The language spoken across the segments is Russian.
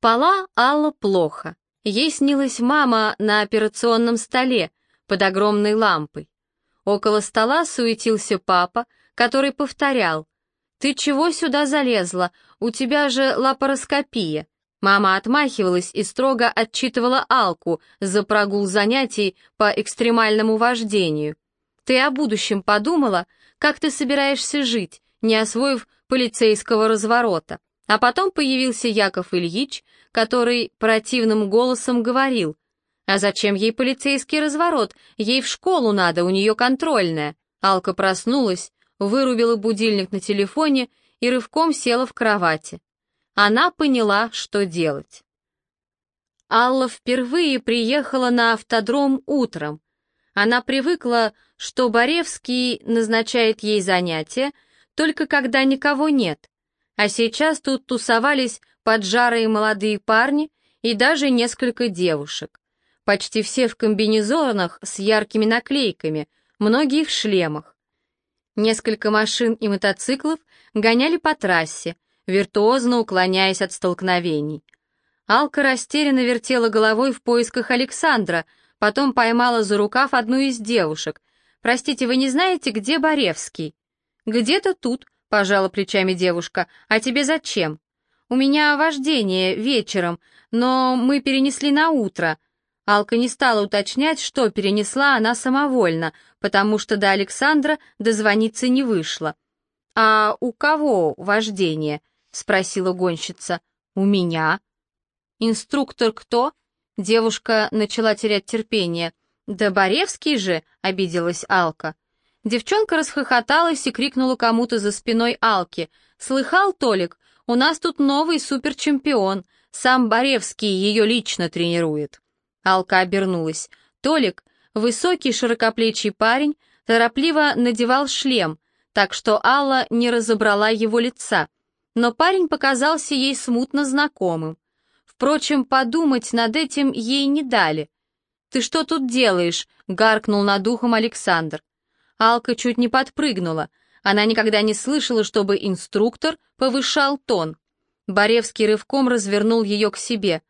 Спала Алла плохо. Ей снилась мама на операционном столе под огромной лампой. Около стола суетился папа, который повторял «Ты чего сюда залезла? У тебя же лапароскопия». Мама отмахивалась и строго отчитывала Алку за прогул занятий по экстремальному вождению. «Ты о будущем подумала? Как ты собираешься жить, не освоив полицейского разворота?» А потом появился Яков Ильич, который противным голосом говорил, «А зачем ей полицейский разворот? Ей в школу надо, у нее контрольная». Алка проснулась, вырубила будильник на телефоне и рывком села в кровати. Она поняла, что делать. Алла впервые приехала на автодром утром. Она привыкла, что Боревский назначает ей занятия только когда никого нет, а сейчас тут тусовались поджарые молодые парни и даже несколько девушек. Почти все в комбинезонах с яркими наклейками, многие в шлемах. Несколько машин и мотоциклов гоняли по трассе, виртуозно уклоняясь от столкновений. Алка растерянно вертела головой в поисках Александра, потом поймала за рукав одну из девушек. «Простите, вы не знаете, где Боревский?» «Где-то тут», — пожала плечами девушка. «А тебе зачем?» «У меня вождение вечером, но мы перенесли на утро». Алка не стала уточнять, что перенесла она самовольно, потому что до Александра дозвониться не вышло. «А у кого вождение?» — спросила гонщица. «У меня». «Инструктор кто?» Девушка начала терять терпение. «Да Боревский же!» — обиделась Алка. Девчонка расхохоталась и крикнула кому-то за спиной Алки. «Слыхал, Толик, у нас тут новый суперчемпион. Сам Боревский ее лично тренирует». Алка обернулась. Толик, высокий широкоплечий парень, торопливо надевал шлем, так что Алла не разобрала его лица. Но парень показался ей смутно знакомым. Впрочем, подумать над этим ей не дали. «Ты что тут делаешь?» — гаркнул над ухом Александр. Алка чуть не подпрыгнула. Она никогда не слышала, чтобы инструктор повышал тон. Боревский рывком развернул ее к себе.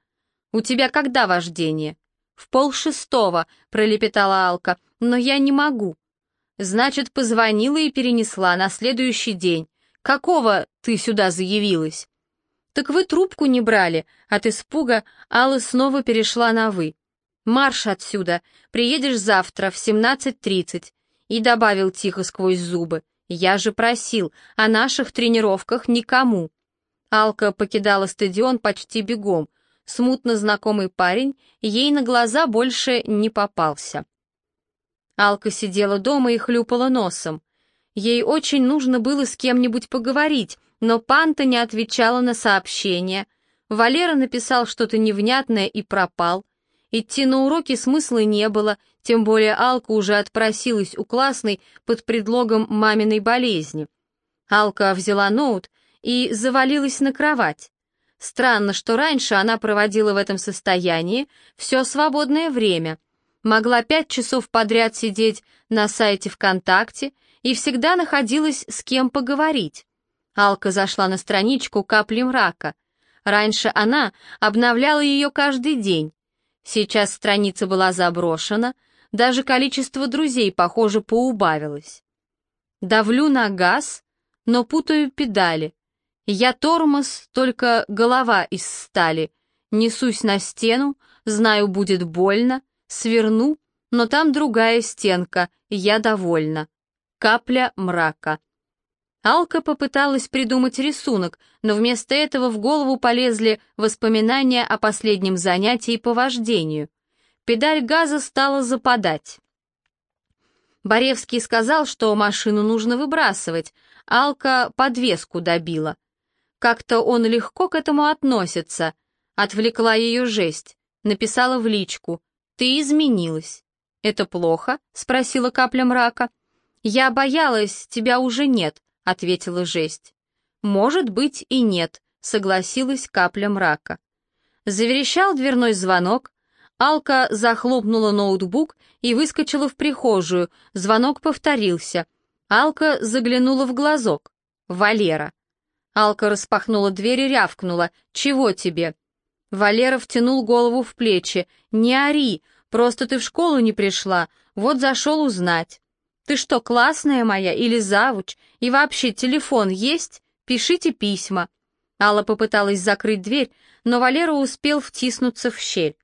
«У тебя когда вождение?» «В полшестого», — пролепетала Алка, — «но я не могу». «Значит, позвонила и перенесла на следующий день. Какого ты сюда заявилась?» «Так вы трубку не брали». От испуга Алла снова перешла на «вы». «Марш отсюда. Приедешь завтра в 17.30 и добавил тихо сквозь зубы. «Я же просил, о наших тренировках никому». Алка покидала стадион почти бегом. Смутно знакомый парень ей на глаза больше не попался. Алка сидела дома и хлюпала носом. Ей очень нужно было с кем-нибудь поговорить, но Панта не отвечала на сообщения. Валера написал что-то невнятное и пропал. Идти на уроки смысла не было, тем более Алка уже отпросилась у классной под предлогом маминой болезни. Алка взяла ноут и завалилась на кровать. Странно, что раньше она проводила в этом состоянии все свободное время. Могла пять часов подряд сидеть на сайте ВКонтакте и всегда находилась с кем поговорить. Алка зашла на страничку «Капли мрака». Раньше она обновляла ее каждый день, Сейчас страница была заброшена, даже количество друзей, похоже, поубавилось. Давлю на газ, но путаю педали. Я тормоз, только голова из стали. Несусь на стену, знаю, будет больно, сверну, но там другая стенка, я довольна. Капля мрака. Алка попыталась придумать рисунок, но вместо этого в голову полезли воспоминания о последнем занятии по вождению. Педаль газа стала западать. Боревский сказал, что машину нужно выбрасывать, Алка подвеску добила. Как-то он легко к этому относится. Отвлекла ее жесть, написала в личку. «Ты изменилась». «Это плохо?» — спросила капля мрака. «Я боялась, тебя уже нет», ответила жесть. «Может быть и нет», — согласилась капля мрака. Заверещал дверной звонок, Алка захлопнула ноутбук и выскочила в прихожую, звонок повторился. Алка заглянула в глазок. «Валера». Алка распахнула дверь и рявкнула. «Чего тебе?» Валера втянул голову в плечи. «Не ори, просто ты в школу не пришла, вот зашел узнать». «Ты что, классная моя или завуч? И вообще, телефон есть? Пишите письма». Алла попыталась закрыть дверь, но Валера успел втиснуться в щель.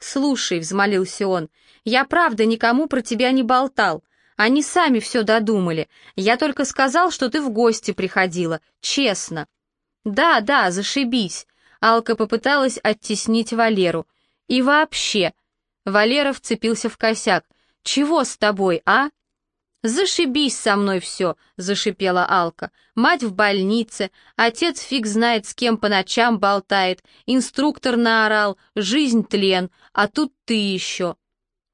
«Слушай», — взмолился он, — «я правда никому про тебя не болтал. Они сами все додумали. Я только сказал, что ты в гости приходила. Честно». «Да, да, зашибись». Алка попыталась оттеснить Валеру. «И вообще...» Валера вцепился в косяк. «Чего с тобой, а?» «Зашибись со мной все», — зашипела Алка. «Мать в больнице, отец фиг знает с кем по ночам болтает, инструктор наорал, жизнь тлен, а тут ты еще».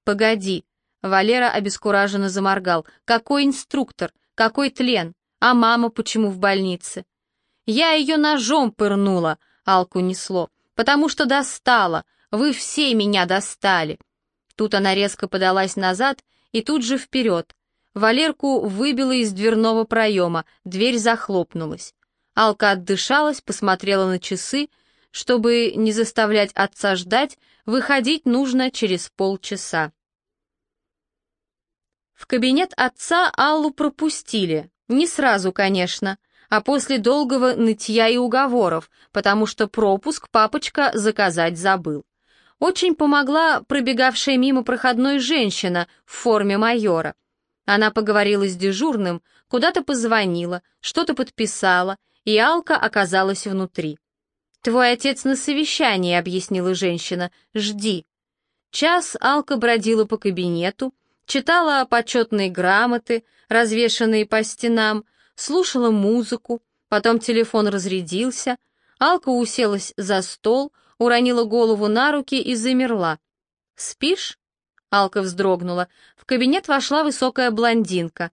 «Погоди», — Валера обескураженно заморгал. «Какой инструктор? Какой тлен? А мама почему в больнице?» «Я ее ножом пырнула», — Алку несло, «потому что достала. Вы все меня достали». Тут она резко подалась назад и тут же вперед. Валерку выбило из дверного проема, дверь захлопнулась. Алка отдышалась, посмотрела на часы. Чтобы не заставлять отца ждать, выходить нужно через полчаса. В кабинет отца Аллу пропустили. Не сразу, конечно, а после долгого нытья и уговоров, потому что пропуск папочка заказать забыл. Очень помогла пробегавшая мимо проходной женщина в форме майора — она поговорила с дежурным, куда-то позвонила, что-то подписала, и Алка оказалась внутри. «Твой отец на совещании», — объяснила женщина, — «жди». Час Алка бродила по кабинету, читала почетные грамоты, развешанные по стенам, слушала музыку, потом телефон разрядился, Алка уселась за стол, уронила голову на руки и замерла. «Спишь?» Алка вздрогнула. В кабинет вошла высокая блондинка.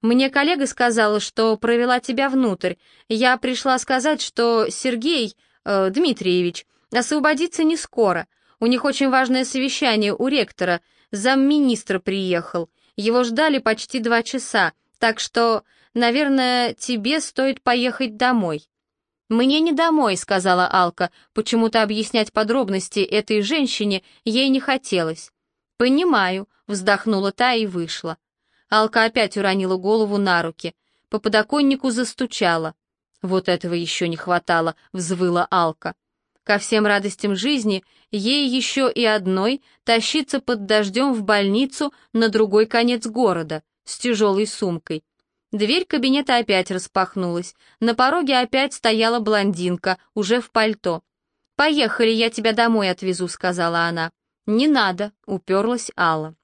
«Мне коллега сказала, что провела тебя внутрь. Я пришла сказать, что Сергей э, Дмитриевич освободится не скоро. У них очень важное совещание у ректора. Замминистра приехал. Его ждали почти два часа, так что, наверное, тебе стоит поехать домой». «Мне не домой», — сказала Алка. Почему-то объяснять подробности этой женщине ей не хотелось. «Понимаю», — вздохнула та и вышла. Алка опять уронила голову на руки. По подоконнику застучала. «Вот этого еще не хватало», — взвыла Алка. Ко всем радостям жизни ей еще и одной тащиться под дождем в больницу на другой конец города с тяжелой сумкой. Дверь кабинета опять распахнулась. На пороге опять стояла блондинка, уже в пальто. «Поехали, я тебя домой отвезу», — сказала она. «Не надо», — уперлась Алла.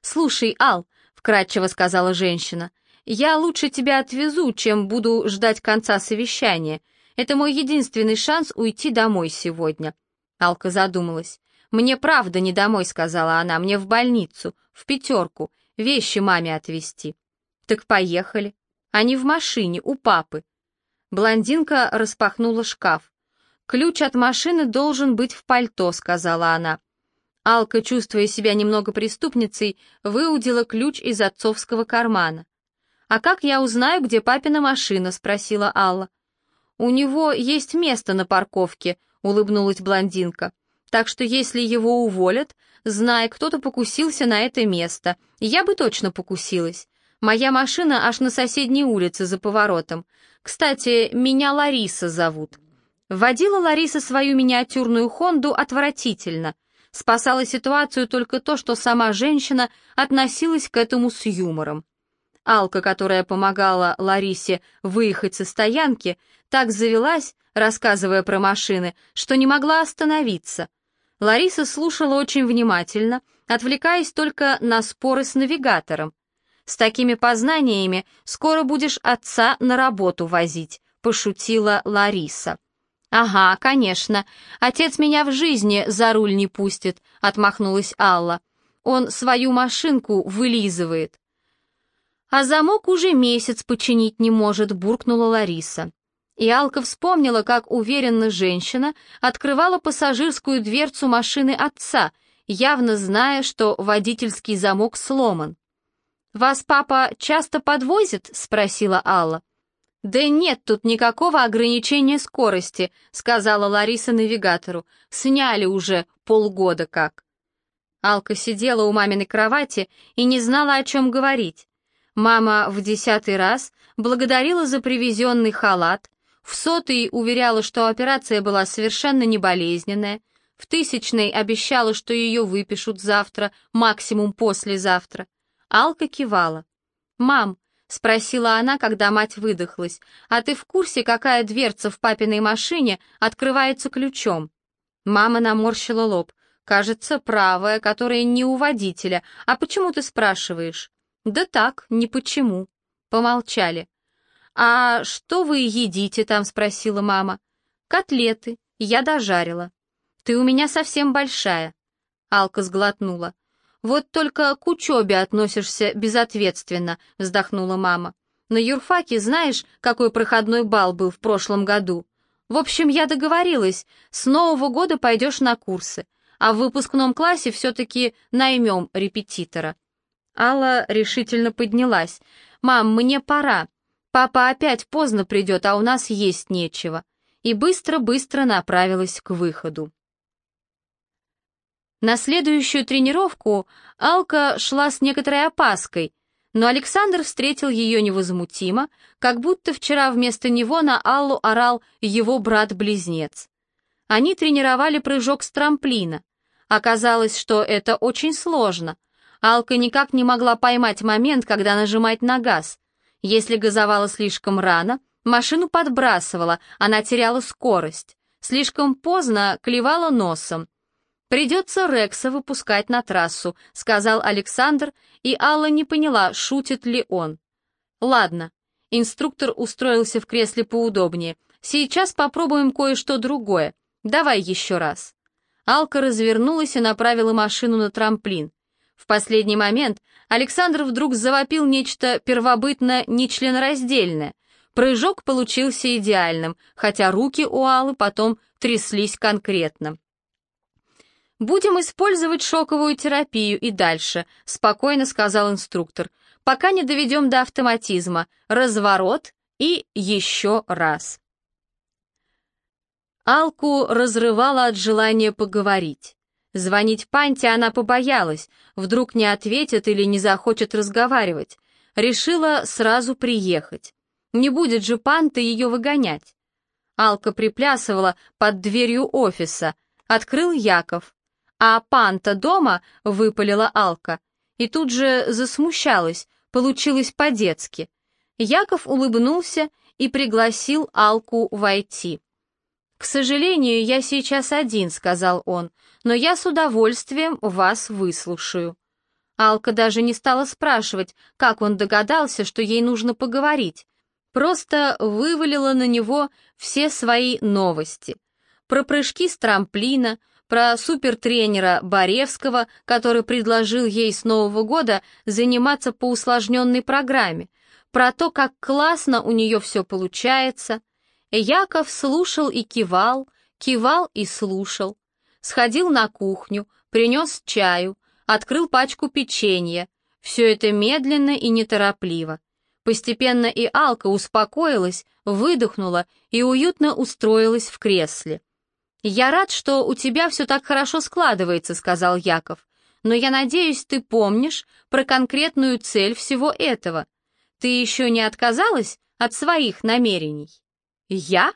«Слушай, Ал», — вкратчиво сказала женщина, — «я лучше тебя отвезу, чем буду ждать конца совещания. Это мой единственный шанс уйти домой сегодня». Алка задумалась. «Мне правда не домой», — сказала она, — «мне в больницу, в пятерку, вещи маме отвезти». «Так поехали». Они в машине, у папы. Блондинка распахнула шкаф. «Ключ от машины должен быть в пальто», — сказала она. Алка, чувствуя себя немного преступницей, выудила ключ из отцовского кармана. «А как я узнаю, где папина машина?» — спросила Алла. «У него есть место на парковке», — улыбнулась блондинка. «Так что если его уволят, знай, кто-то покусился на это место. Я бы точно покусилась. Моя машина аж на соседней улице за поворотом. Кстати, меня Лариса зовут». Водила Лариса свою миниатюрную «Хонду» отвратительно. Спасала ситуацию только то, что сама женщина относилась к этому с юмором. Алка, которая помогала Ларисе выехать со стоянки, так завелась, рассказывая про машины, что не могла остановиться. Лариса слушала очень внимательно, отвлекаясь только на споры с навигатором. «С такими познаниями скоро будешь отца на работу возить», — пошутила Лариса. «Ага, конечно. Отец меня в жизни за руль не пустит», — отмахнулась Алла. «Он свою машинку вылизывает». «А замок уже месяц починить не может», — буркнула Лариса. И Алка вспомнила, как уверенно женщина открывала пассажирскую дверцу машины отца, явно зная, что водительский замок сломан. «Вас папа часто подвозит?» — спросила Алла. «Да нет тут никакого ограничения скорости», — сказала Лариса навигатору. «Сняли уже полгода как». Алка сидела у маминой кровати и не знала, о чем говорить. Мама в десятый раз благодарила за привезенный халат, в сотый уверяла, что операция была совершенно не болезненная, в тысячной обещала, что ее выпишут завтра, максимум послезавтра. Алка кивала. «Мам, — спросила она, когда мать выдохлась. «А ты в курсе, какая дверца в папиной машине открывается ключом?» Мама наморщила лоб. «Кажется, правая, которая не у водителя. А почему ты спрашиваешь?» «Да так, не почему». Помолчали. «А что вы едите там?» — спросила мама. «Котлеты. Я дожарила». «Ты у меня совсем большая». Алка сглотнула. «Вот только к учебе относишься безответственно», — вздохнула мама. «На юрфаке знаешь, какой проходной бал был в прошлом году? В общем, я договорилась, с Нового года пойдешь на курсы, а в выпускном классе все-таки наймем репетитора». Алла решительно поднялась. «Мам, мне пора. Папа опять поздно придет, а у нас есть нечего». И быстро-быстро направилась к выходу. На следующую тренировку Алка шла с некоторой опаской, но Александр встретил ее невозмутимо, как будто вчера вместо него на Аллу орал его брат-близнец. Они тренировали прыжок с трамплина. Оказалось, что это очень сложно. Алка никак не могла поймать момент, когда нажимать на газ. Если газовала слишком рано, машину подбрасывала, она теряла скорость. Слишком поздно клевала носом. «Придется Рекса выпускать на трассу», — сказал Александр, и Алла не поняла, шутит ли он. «Ладно». Инструктор устроился в кресле поудобнее. «Сейчас попробуем кое-что другое. Давай еще раз». Алка развернулась и направила машину на трамплин. В последний момент Александр вдруг завопил нечто первобытно нечленораздельное. Прыжок получился идеальным, хотя руки у Аллы потом тряслись конкретно. «Будем использовать шоковую терапию и дальше», — спокойно сказал инструктор, «пока не доведем до автоматизма. Разворот и еще раз». Алку разрывала от желания поговорить. Звонить Панте она побоялась, вдруг не ответит или не захочет разговаривать. Решила сразу приехать. Не будет же Панта ее выгонять. Алка приплясывала под дверью офиса. Открыл Яков. «А пан-то дома?» — выпалила Алка. И тут же засмущалась, получилось по-детски. Яков улыбнулся и пригласил Алку войти. «К сожалению, я сейчас один», — сказал он, «но я с удовольствием вас выслушаю». Алка даже не стала спрашивать, как он догадался, что ей нужно поговорить. Просто вывалила на него все свои новости. Про прыжки с трамплина, про супертренера Боревского, который предложил ей с Нового года заниматься по усложненной программе, про то, как классно у нее все получается. Яков слушал и кивал, кивал и слушал. Сходил на кухню, принес чаю, открыл пачку печенья. Все это медленно и неторопливо. Постепенно и Алка успокоилась, выдохнула и уютно устроилась в кресле. «Я рад, что у тебя все так хорошо складывается», — сказал Яков. «Но я надеюсь, ты помнишь про конкретную цель всего этого. Ты еще не отказалась от своих намерений?» «Я?»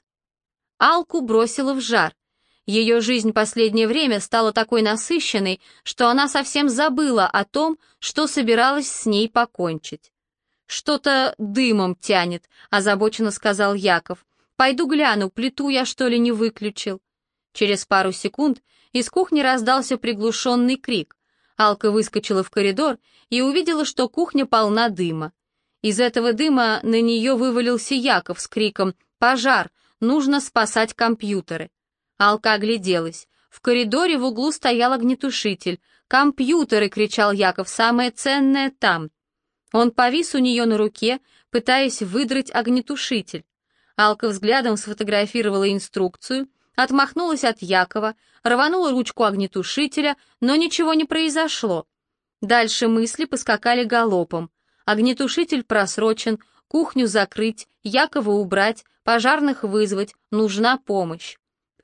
Алку бросила в жар. Ее жизнь последнее время стала такой насыщенной, что она совсем забыла о том, что собиралась с ней покончить. «Что-то дымом тянет», — озабоченно сказал Яков. «Пойду гляну, плиту я что ли не выключил». Через пару секунд из кухни раздался приглушенный крик. Алка выскочила в коридор и увидела, что кухня полна дыма. Из этого дыма на нее вывалился Яков с криком «Пожар! Нужно спасать компьютеры!». Алка огляделась. В коридоре в углу стоял огнетушитель. «Компьютеры!» — кричал Яков. «Самое ценное там!» Он повис у нее на руке, пытаясь выдрать огнетушитель. Алка взглядом сфотографировала инструкцию — отмахнулась от Якова, рванула ручку огнетушителя, но ничего не произошло. Дальше мысли поскакали галопом. Огнетушитель просрочен, кухню закрыть, Якова убрать, пожарных вызвать, нужна помощь.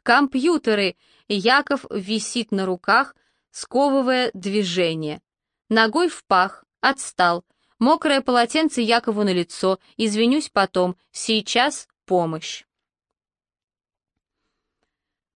Компьютеры. Яков висит на руках, сковывая движение. Ногой в пах, отстал. Мокрое полотенце Якову на лицо, извинюсь потом, сейчас помощь.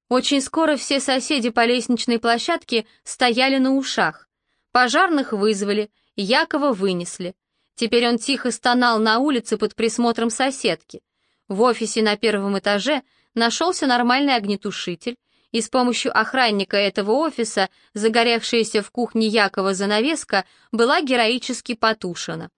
Очень скоро все соседи по лестничной площадке стояли на ушах. Пожарных вызвали, Якова вынесли. Теперь он тихо стонал на улице под присмотром соседки. В офисе на первом этаже нашелся нормальный огнетушитель, и с помощью охранника этого офиса загоревшаяся в кухне Якова занавеска была героически потушена.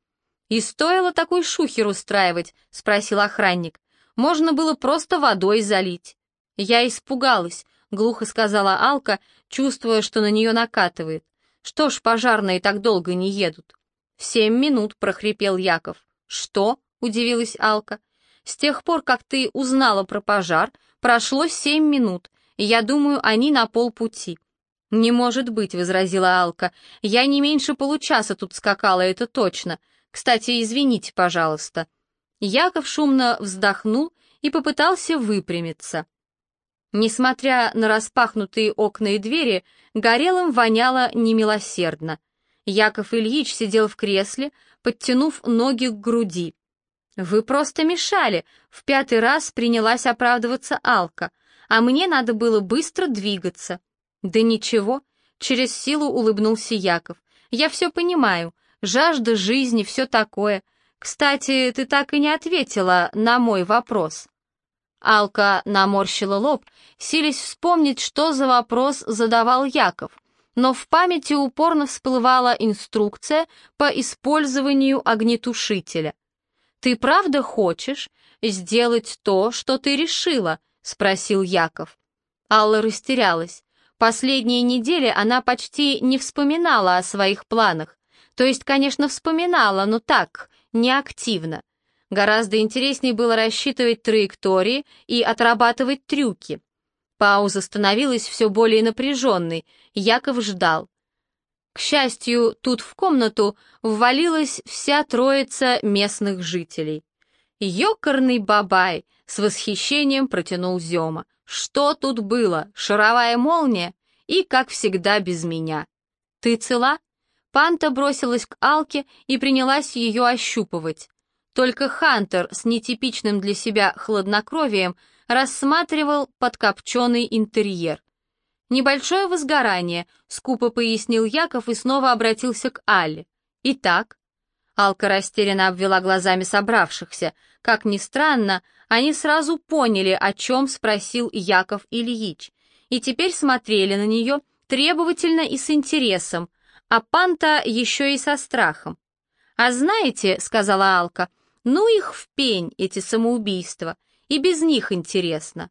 «И стоило такой шухер устраивать?» — спросил охранник. «Можно было просто водой залить». «Я испугалась», — глухо сказала Алка, чувствуя, что на нее накатывает. «Что ж, пожарные так долго не едут?» «Семь минут», — прохрипел Яков. «Что?» — удивилась Алка. «С тех пор, как ты узнала про пожар, прошло семь минут, я думаю, они на полпути». «Не может быть», — возразила Алка. «Я не меньше получаса тут скакала, это точно. Кстати, извините, пожалуйста». Яков шумно вздохнул и попытался выпрямиться. Несмотря на распахнутые окна и двери, горелым воняло немилосердно. Яков Ильич сидел в кресле, подтянув ноги к груди. «Вы просто мешали», — в пятый раз принялась оправдываться Алка а мне надо было быстро двигаться. Да ничего, через силу улыбнулся Яков. Я все понимаю, жажда жизни, все такое. Кстати, ты так и не ответила на мой вопрос. Алка наморщила лоб, силясь вспомнить, что за вопрос задавал Яков, но в памяти упорно всплывала инструкция по использованию огнетушителя. «Ты правда хочешь сделать то, что ты решила?» — спросил Яков. Алла растерялась. Последние недели она почти не вспоминала о своих планах. То есть, конечно, вспоминала, но так, неактивно. Гораздо интереснее было рассчитывать траектории и отрабатывать трюки. Пауза становилась все более напряженной, Яков ждал. К счастью, тут в комнату ввалилась вся троица местных жителей. «Ёкарный бабай!» — с восхищением протянул Зёма. «Что тут было? Шаровая молния? И, как всегда, без меня». «Ты цела?» Панта бросилась к Алке и принялась ее ощупывать. Только Хантер с нетипичным для себя хладнокровием рассматривал подкопченный интерьер. «Небольшое возгорание», — скупо пояснил Яков и снова обратился к Алле. «Итак?» Алка растерянно обвела глазами собравшихся — как ни странно, они сразу поняли, о чем спросил Яков Ильич, и теперь смотрели на нее требовательно и с интересом, а Панта еще и со страхом. «А знаете, — сказала Алка, — ну их в пень, эти самоубийства, и без них интересно».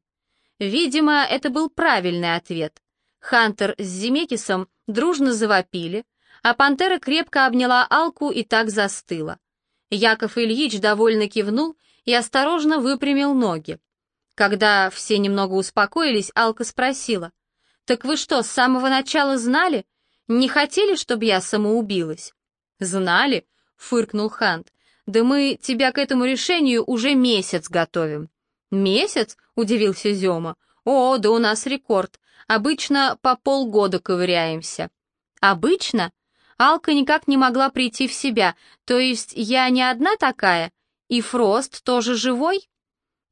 Видимо, это был правильный ответ. Хантер с Зимекисом дружно завопили, а пантера крепко обняла Алку и так застыла. Яков Ильич довольно кивнул и осторожно выпрямил ноги. Когда все немного успокоились, Алка спросила, «Так вы что, с самого начала знали? Не хотели, чтобы я самоубилась?» «Знали», — фыркнул Хант. «Да мы тебя к этому решению уже месяц готовим». «Месяц?» — удивился Зема. «О, да у нас рекорд. Обычно по полгода ковыряемся». «Обычно?» Алка никак не могла прийти в себя, то есть я не одна такая? И Фрост тоже живой?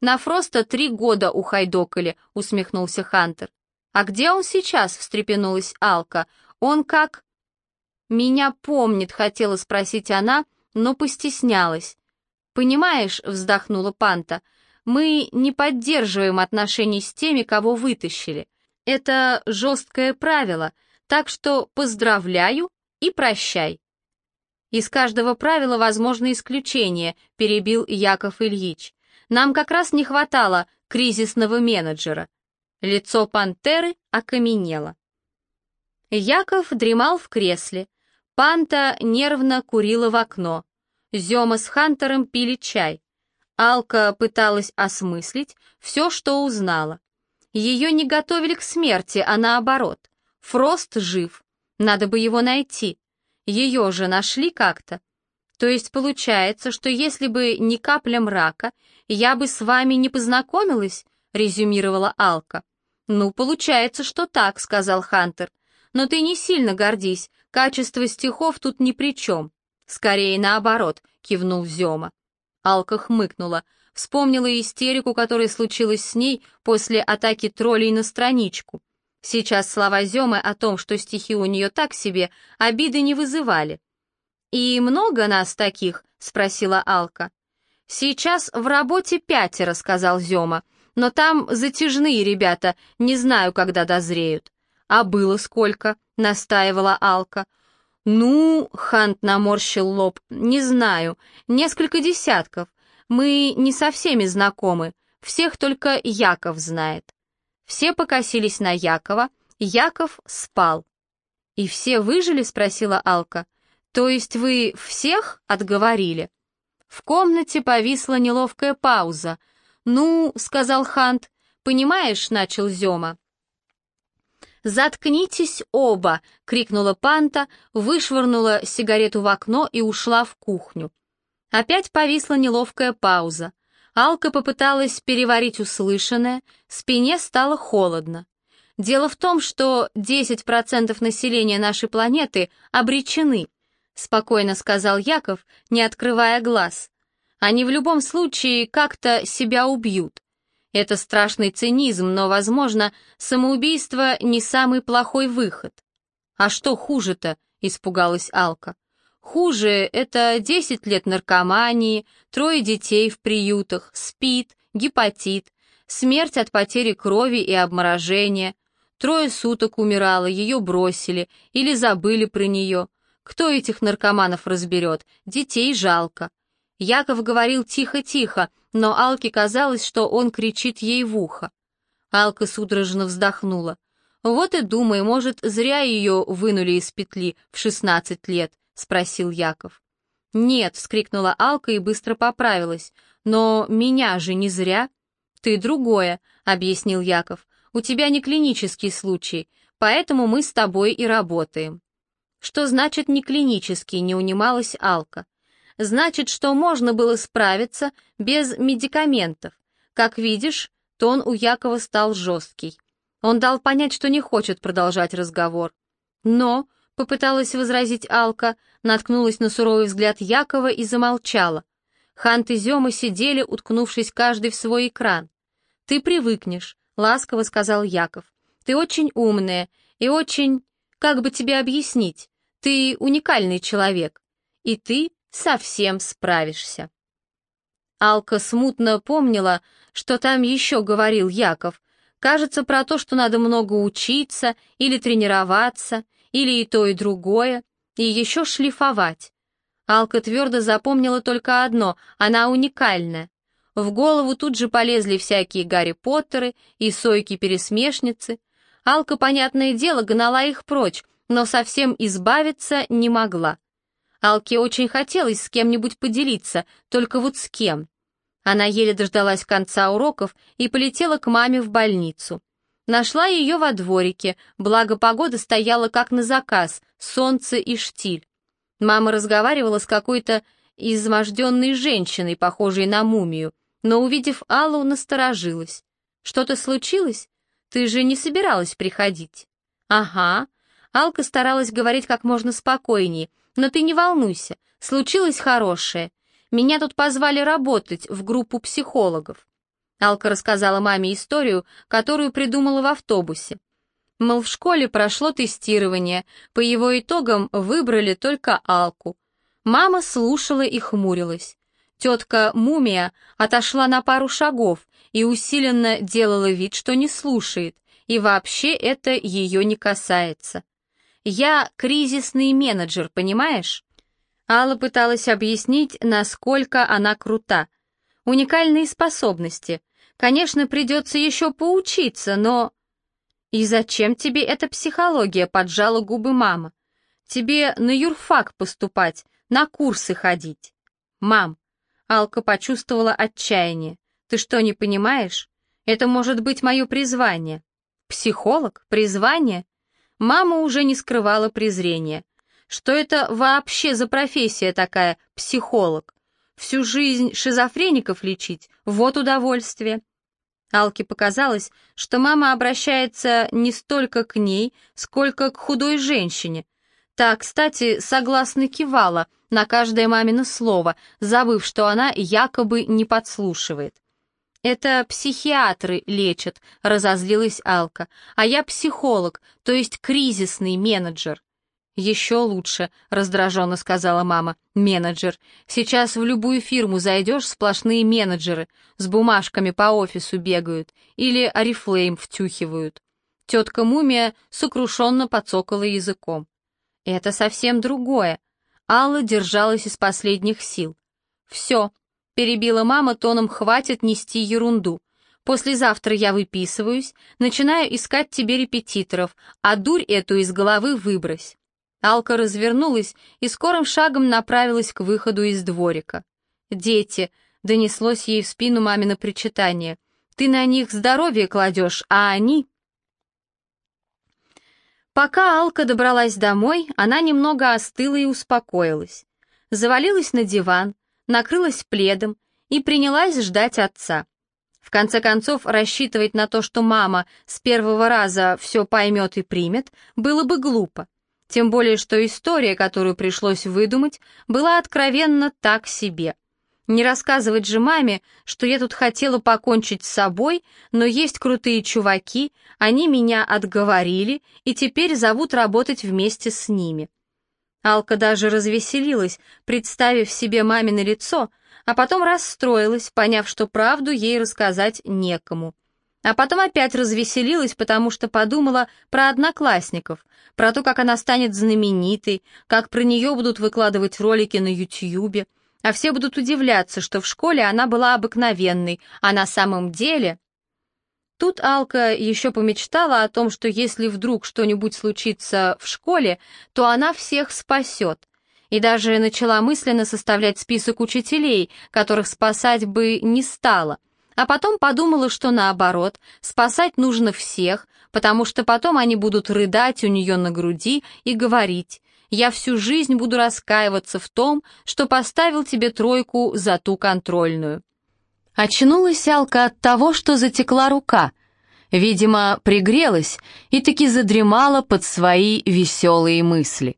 На Фроста три года ухайдокали, усмехнулся Хантер. А где он сейчас? встрепенулась Алка. Он как... Меня помнит, хотела спросить она, но постеснялась. «Понимаешь», — вздохнула Панта, — «мы не поддерживаем отношений с теми, кого вытащили. Это жесткое правило, так что поздравляю и прощай. Из каждого правила возможно исключение, перебил Яков Ильич. Нам как раз не хватало кризисного менеджера. Лицо пантеры окаменело. Яков дремал в кресле. Панта нервно курила в окно. Зема с Хантером пили чай. Алка пыталась осмыслить все, что узнала. Ее не готовили к смерти, а наоборот. Фрост жив, надо бы его найти. Ее же нашли как-то. То есть получается, что если бы не капля мрака, я бы с вами не познакомилась, резюмировала Алка. Ну, получается, что так, сказал Хантер. Но ты не сильно гордись, качество стихов тут ни при чем. Скорее наоборот, кивнул Зема. Алка хмыкнула, вспомнила истерику, которая случилась с ней после атаки троллей на страничку. Сейчас слова Земы о том, что стихи у нее так себе, обиды не вызывали. «И много нас таких?» — спросила Алка. «Сейчас в работе пятеро», — сказал Зема, «но там затяжные ребята, не знаю, когда дозреют». «А было сколько?» — настаивала Алка. «Ну...» — Хант наморщил лоб. «Не знаю. Несколько десятков. Мы не со всеми знакомы. Всех только Яков знает». Все покосились на Якова. Яков спал. «И все выжили?» — спросила Алка. «То есть вы всех отговорили?» В комнате повисла неловкая пауза. «Ну», — сказал Хант, — «понимаешь», — начал Зема. «Заткнитесь оба!» — крикнула Панта, вышвырнула сигарету в окно и ушла в кухню. Опять повисла неловкая пауза. Алка попыталась переварить услышанное, спине стало холодно. Дело в том, что 10% населения нашей планеты обречены, спокойно сказал Яков, не открывая глаз. Они в любом случае как-то себя убьют. Это страшный цинизм, но, возможно, самоубийство не самый плохой выход. А что хуже-то? испугалась Алка. Хуже — это 10 лет наркомании, трое детей в приютах, СПИД, гепатит, смерть от потери крови и обморожения. Трое суток умирала, ее бросили или забыли про нее. Кто этих наркоманов разберет? Детей жалко. Яков говорил тихо-тихо, но Алке казалось, что он кричит ей в ухо. Алка судорожно вздохнула. «Вот и думай, может, зря ее вынули из петли в шестнадцать лет спросил Яков. «Нет», — вскрикнула Алка и быстро поправилась. «Но меня же не зря». «Ты другое», — объяснил Яков. «У тебя не клинический случай, поэтому мы с тобой и работаем». «Что значит не клинический?» — не унималась Алка. «Значит, что можно было справиться без медикаментов. Как видишь, тон у Якова стал жесткий. Он дал понять, что не хочет продолжать разговор. Но попыталась возразить Алка, наткнулась на суровый взгляд Якова и замолчала. Хант и Зема сидели, уткнувшись каждый в свой экран. «Ты привыкнешь», — ласково сказал Яков. «Ты очень умная и очень... Как бы тебе объяснить? Ты уникальный человек, и ты совсем справишься». Алка смутно помнила, что там еще говорил Яков. Кажется, про то, что надо много учиться или тренироваться, или и то, и другое, и еще шлифовать. Алка твердо запомнила только одно — она уникальная. В голову тут же полезли всякие Гарри Поттеры и сойки-пересмешницы. Алка, понятное дело, гнала их прочь, но совсем избавиться не могла. Алке очень хотелось с кем-нибудь поделиться, только вот с кем. Она еле дождалась конца уроков и полетела к маме в больницу. Нашла ее во дворике, благо погода стояла как на заказ, солнце и штиль. Мама разговаривала с какой-то изможденной женщиной, похожей на мумию, но, увидев Аллу, насторожилась. «Что-то случилось? Ты же не собиралась приходить?» «Ага». Алка старалась говорить как можно спокойнее, но ты не волнуйся, случилось хорошее. Меня тут позвали работать в группу психологов. Алка рассказала маме историю, которую придумала в автобусе. Мол, в школе прошло тестирование, по его итогам выбрали только Алку. Мама слушала и хмурилась. Тетка Мумия отошла на пару шагов и усиленно делала вид, что не слушает, и вообще это ее не касается. «Я кризисный менеджер, понимаешь?» Алла пыталась объяснить, насколько она крута. Уникальные способности, Конечно, придется еще поучиться, но... «И зачем тебе эта психология?» — поджала губы мама. «Тебе на юрфак поступать, на курсы ходить». «Мам!» — Алка почувствовала отчаяние. «Ты что, не понимаешь? Это может быть мое призвание». «Психолог? Призвание?» Мама уже не скрывала презрения. Что это вообще за профессия такая, психолог? Всю жизнь шизофреников лечить — вот удовольствие. Алке показалось, что мама обращается не столько к ней, сколько к худой женщине. Та, кстати, согласно кивала на каждое мамино слово, забыв, что она якобы не подслушивает. «Это психиатры лечат», — разозлилась Алка, «а я психолог, то есть кризисный менеджер». «Еще лучше», — раздраженно сказала мама. «Менеджер. Сейчас в любую фирму зайдешь, сплошные менеджеры. С бумажками по офису бегают. Или орифлейм втюхивают». Тетка Мумия сокрушенно подцокала языком. «Это совсем другое». Алла держалась из последних сил. «Все», — перебила мама тоном «хватит нести ерунду». Послезавтра я выписываюсь, начинаю искать тебе репетиторов, а дурь эту из головы выбрось. Алка развернулась и скорым шагом направилась к выходу из дворика. «Дети!» — донеслось ей в спину мамино причитание. «Ты на них здоровье кладешь, а они...» Пока Алка добралась домой, она немного остыла и успокоилась. Завалилась на диван, накрылась пледом и принялась ждать отца. В конце концов, рассчитывать на то, что мама с первого раза все поймет и примет, было бы глупо. Тем более, что история, которую пришлось выдумать, была откровенно так себе. Не рассказывать же маме, что я тут хотела покончить с собой, но есть крутые чуваки, они меня отговорили и теперь зовут работать вместе с ними. Алка даже развеселилась, представив себе мамино лицо, а потом расстроилась, поняв, что правду ей рассказать некому. А потом опять развеселилась, потому что подумала про одноклассников, про то, как она станет знаменитой, как про нее будут выкладывать ролики на Ютьюбе, а все будут удивляться, что в школе она была обыкновенной, а на самом деле... Тут Алка еще помечтала о том, что если вдруг что-нибудь случится в школе, то она всех спасет, и даже начала мысленно составлять список учителей, которых спасать бы не стала — а потом подумала, что наоборот, спасать нужно всех, потому что потом они будут рыдать у нее на груди и говорить «Я всю жизнь буду раскаиваться в том, что поставил тебе тройку за ту контрольную». Очнулась Алка от того, что затекла рука. Видимо, пригрелась и таки задремала под свои веселые мысли.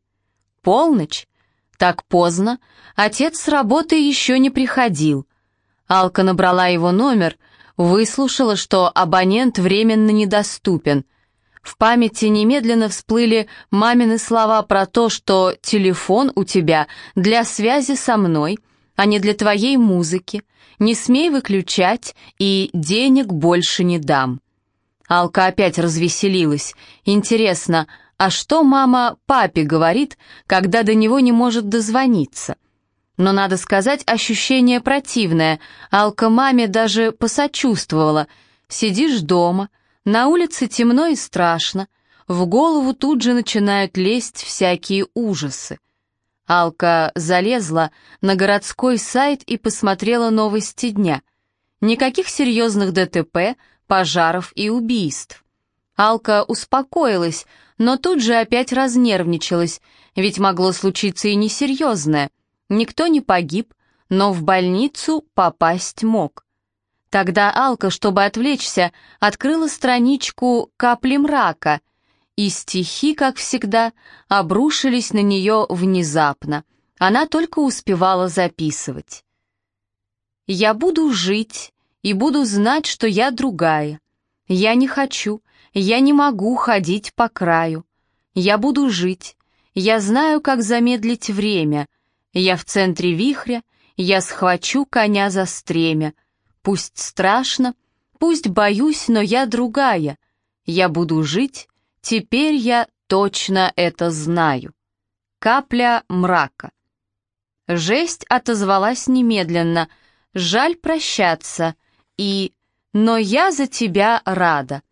Полночь? Так поздно. Отец с работы еще не приходил. Алка набрала его номер, выслушала, что абонент временно недоступен. В памяти немедленно всплыли мамины слова про то, что телефон у тебя для связи со мной, а не для твоей музыки. Не смей выключать и денег больше не дам. Алка опять развеселилась. Интересно, а что мама папе говорит, когда до него не может дозвониться? Но, надо сказать, ощущение противное. Алка маме даже посочувствовала. Сидишь дома, на улице темно и страшно, в голову тут же начинают лезть всякие ужасы. Алка залезла на городской сайт и посмотрела новости дня. Никаких серьезных ДТП, пожаров и убийств. Алка успокоилась, но тут же опять разнервничалась, ведь могло случиться и несерьезное — Никто не погиб, но в больницу попасть мог. Тогда Алка, чтобы отвлечься, открыла страничку «Капли мрака», и стихи, как всегда, обрушились на нее внезапно. Она только успевала записывать. «Я буду жить и буду знать, что я другая. Я не хочу, я не могу ходить по краю. Я буду жить, я знаю, как замедлить время — я в центре вихря, я схвачу коня за стремя. Пусть страшно, пусть боюсь, но я другая. Я буду жить, теперь я точно это знаю. Капля мрака. Жесть отозвалась немедленно. Жаль прощаться. И «Но я за тебя рада».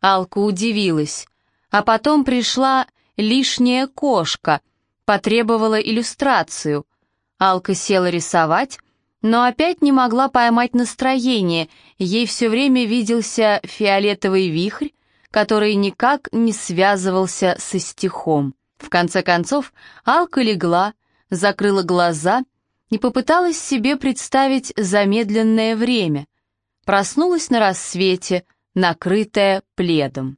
Алка удивилась. А потом пришла лишняя кошка — потребовала иллюстрацию. Алка села рисовать, но опять не могла поймать настроение, ей все время виделся фиолетовый вихрь, который никак не связывался со стихом. В конце концов, Алка легла, закрыла глаза и попыталась себе представить замедленное время. Проснулась на рассвете, накрытая пледом.